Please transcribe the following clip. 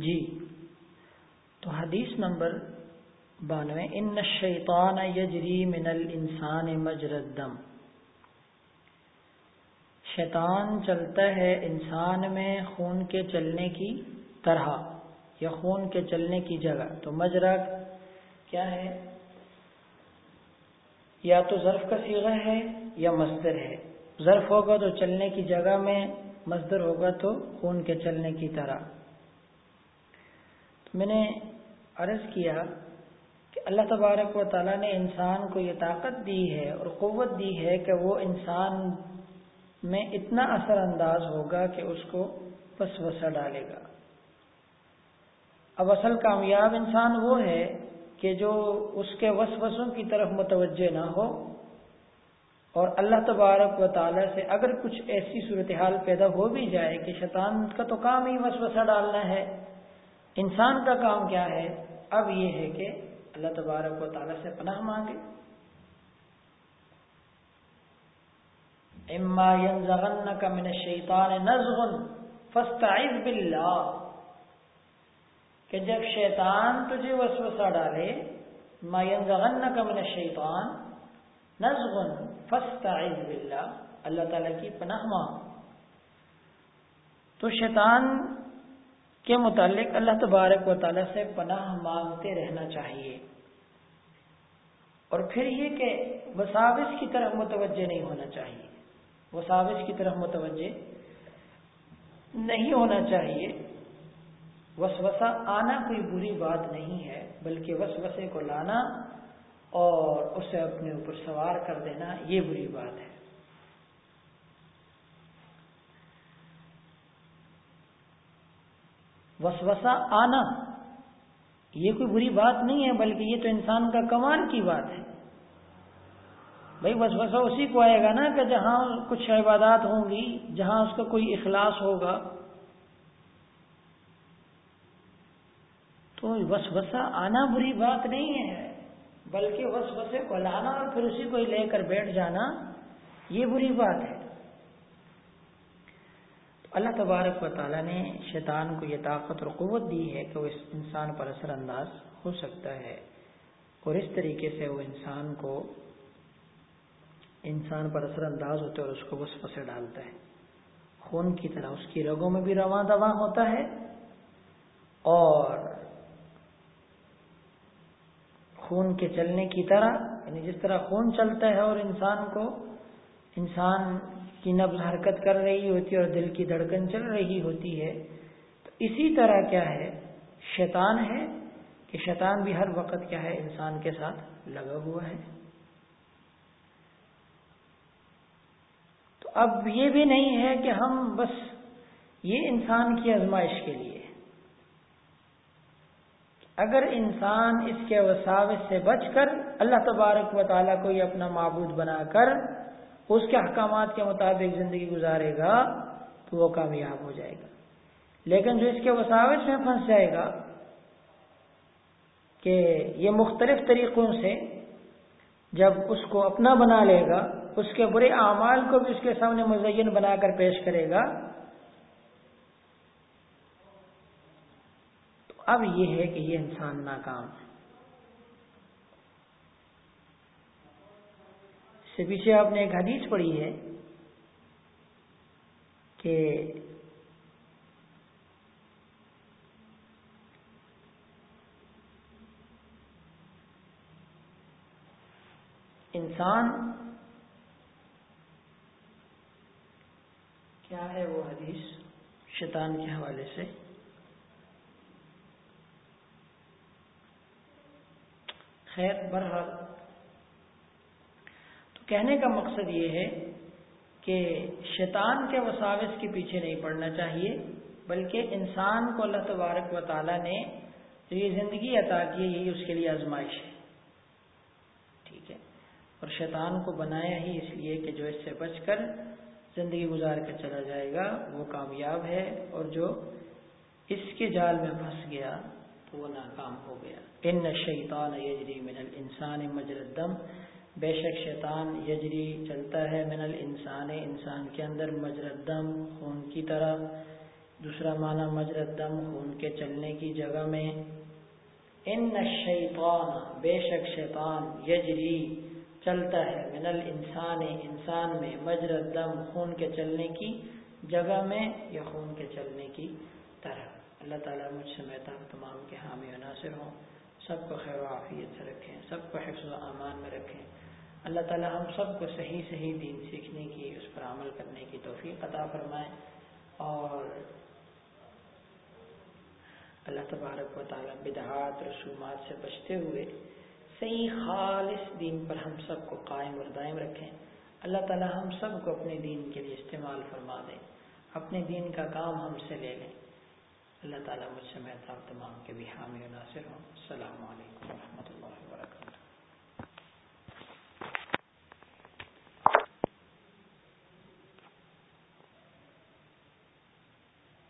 جی۔ تو حدیث نمبر بانوے، ان الشیطان یجری من الانسان مجرد شیطان چلتا ہے انسان میں خون کے چلنے کی طرح یا خون کے چلنے کی جگہ۔ تو مجرا کیا ہے؟ یا تو ظرف کا سیغہ ہے یا مصدر ہے۔ ظرف ہوگا تو چلنے کی جگہ میں مصدر ہوگا تو خون کے چلنے کی طرح۔ میں نے عرض کیا کہ اللہ تبارک و تعالیٰ نے انسان کو یہ طاقت دی ہے اور قوت دی ہے کہ وہ انسان میں اتنا اثر انداز ہوگا کہ اس کو وسوسہ ڈالے گا۔ اب اصل کامیاب انسان وہ ہے کہ جو اس کے وسوسوں کی طرف متوجہ نہ ہو اور اللہ تبارک و تعالی سے اگر کچھ ایسی صورتحال پیدا ہو بھی جائے کہ شیطان کا تو کام ہی وسوسہ ڈالنا ہے۔ انسان کا کام کیا ہے؟ اب یہ ہے کہ اللہ تبارک و تعالی سے پناہ مانگے۔ اما ينزغنك من الشیطان نزغ فاستعذ باللہ کہ جب شیطان تجھے وسوسہ ڈالے، ما ينزغنك من الشیطان نزغ فاستعذ باللہ اللہ تعالیٰ کی پناہ مانگ۔ تو شیطان کے متعلق اللہ تبارک و تعالیٰ سے پناہ مانگتے رہنا چاہیے۔ اور پھر یہ کہ وساوس کی طرف متوجہ نہیں ہونا چاہیے۔ وساوس کی طرف متوجہ نہیں ہونا چاہیے۔ وسوسہ آنا کوئی بری بات نہیں ہے، بلکہ وسوسے کو لانا اور اسے اپنے اوپر سوار کر دینا یہ بری بات ہے۔ وسوسہ آنا۔ یہ کوئی بری بات نہیں ہے، بلکہ یہ تو انسان کا کمال کی بات ہے۔ بھائی وسوسہ اسی کو آئے گا نا کہ جہاں کچھ عبادات ہوں گی، جہاں اس کا کوئی اخلاص ہوگا۔ تو وسوسہ آنا بری بات نہیں ہے، بلکہ وسوسے کو لانا اور پھر اسی کو لے کر بیٹھ جانا، یہ بری بات ہے۔ اللہ تبارک و تعالیٰ نے شیطان کو یہ طاقت اور قوت دی ہے کہ وہ اس انسان پر اثر انداز ہو سکتا ہے اور اس طریقے سے وہ انسان کو انسان پر اثر انداز ہوتا ہے اور اس کو وسف سے ڈالتا ہے۔ خون کی طرح اس کی رگوں میں بھی رواں دواں ہوتا ہے اور خون کے چلنے کی طرح یعنی جس طرح خون چلتا ہے اور انسان کو، انسان کی نبز حرکت کر رہی ہوتی ہے اور دل کی دھڑکن چل رہی ہوتی ہے۔ تو اسی طرح کیا ہے؟ شیطان ہے کہ شیطان بھی ہر وقت کیا ہے؟ انسان کے ساتھ لگا ہوا ہے۔ تو اب یہ بھی نہیں ہے کہ ہم بس یہ انسان کی آزمائش کے لیے۔ اگر انسان اس کے وساوت سے بچ کر اللہ تبارک و تعالیٰ کو یہ اپنا معبود بنا کر اس کے احکامات کے مطابق زندگی گزارے گا تو وہ کامیاب ہو جائے گا۔ لیکن جو اس کے وساوت میں پھنس جائے گا کہ یہ مختلف طریقوں سے جب اس کو اپنا بنا لے گا، اس کے برے اعمال کو بھی اس کے سامنے مزین بنا کر پیش کرے گا، تو اب یہ ہے کہ یہ انسان ناکام ہے۔ سے پیچھے آپ نے ایک حدیث پڑھی ہے کہ انسان کیا ہے وہ حدیث شیطان کے حوالے سے؟ خیر، بہرحال کہنے کا مقصد یہ ہے کہ شیطان کے وساوس کے پیچھے نہیں پڑنا چاہیے، بلکہ انسان کو اللہ تبارک و تعالیٰ نے جو یہ زندگی عطا کی ہے، یہی اس کے لیے آزمائش ہے۔ ٹھیک ہے۔ اور شیطان کو بنایا ہی اس لیے کہ جو اس سے بچ کر زندگی گزار کر چلا جائے گا، وہ کامیاب ہے اور جو اس کے جال میں پھنس گیا، تو وہ ناکام ہو گیا۔ ان شیطان یجری من الانسان مجردم بے شک شیطان یجری چلتا ہے من الانسان، انسان کے اندر مجردم خون کی طرح۔ دوسرا معنی مجرد دم، خون کے چلنے کی جگہ میں۔ ان الشیطان، بے شک شیطان یجری چلتا ہے من الانسان، انسان میں مجرد دم، خون کے چلنے کی جگہ میں یا خون کے چلنے کی طرح۔ اللہ تعالیٰ مجھ سے میں تمام کے حامی و ناصر ہوں۔ سب کو خیر و عافیت سے رکھیں، سب کو حفظ و امان میں رکھیں۔ اللہ تعالیٰ ہم سب کو صحیح صحیح دین سیکھنے کی، اس پر عمل کرنے کی توفیق عطا فرمائیں اور اللہ تبارک و تعالیٰ بدعات، رسومات سے بچتے ہوئے صحیح خالص دین پر ہم سب کو قائم اور دائم رکھیں۔ اللہ تعالیٰ ہم سب کو اپنے دین کے لیے استعمال فرما دیں اپنے دین کا کام ہم سے لے لیں۔ اللہ تعالیٰ مجھ سے محتاب تمام کے بھی حامی و ناصر ہوں۔ السلام علیکم و اللہ